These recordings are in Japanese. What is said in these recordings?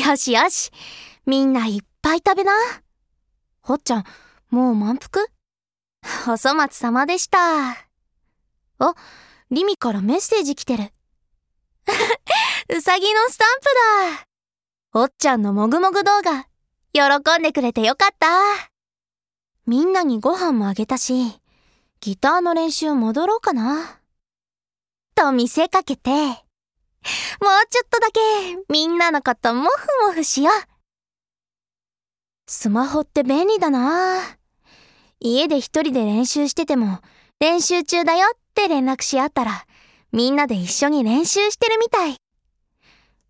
よしよし。みんないっぱい食べな。ほっちゃん、もう満腹？お粗末様でした。あ、リミからメッセージ来てる。うさぎのスタンプだ。おっちゃんのもぐもぐ動画、喜んでくれてよかった。みんなにご飯もあげたし、ギターの練習戻ろうかな。と見せかけて、もうちょっとだけみんなのことモフモフしよう。スマホって便利だな家で一人で練習してても、練習中だよって連絡し合ったら、みんなで一緒に練習してるみたい。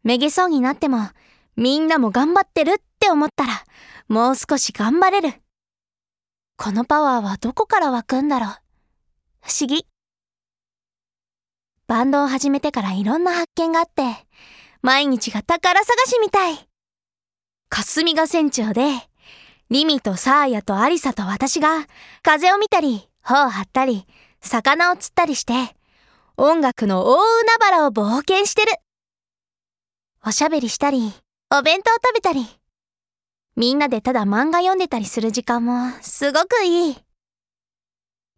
めげそうになっても、みんなも頑張ってるって思ったら、もう少し頑張れる。このパワーはどこから湧くんだろう。不思議。バンドを始めてからいろんな発見があって、毎日が宝探しみたい。霞が船長で、リミとサーヤとアリサと私が風を見たり、帆を張ったり、魚を釣ったりして、音楽の大海原を冒険してる。おしゃべりしたり、お弁当食べたり、みんなでただ漫画読んでたりする時間もすごくいい。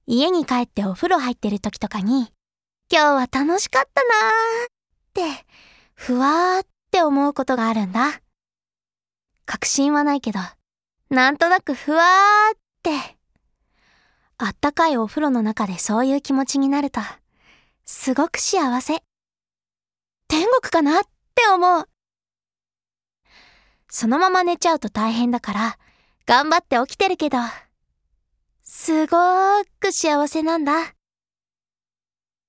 家に帰ってお風呂入ってる時とかに、今日は楽しかったなーって、ふわーって思うことがあるんだ。確信はないけど、なんとなくふわーって。あったかいお風呂の中でそういう気持ちになると、すごく幸せ。天国かなって思う。そのまま寝ちゃうと大変だから、頑張って起きてるけど、すごーく幸せなんだ。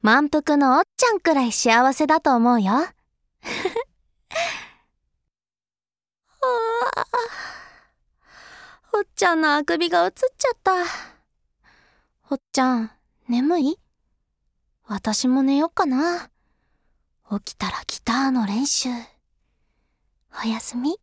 満腹のおっちゃんくらい幸せだと思うよ。おっちゃんのあくびが映っちゃった。おっちゃん、眠い？私も寝よっかな。起きたらギターの練習。おやすみ。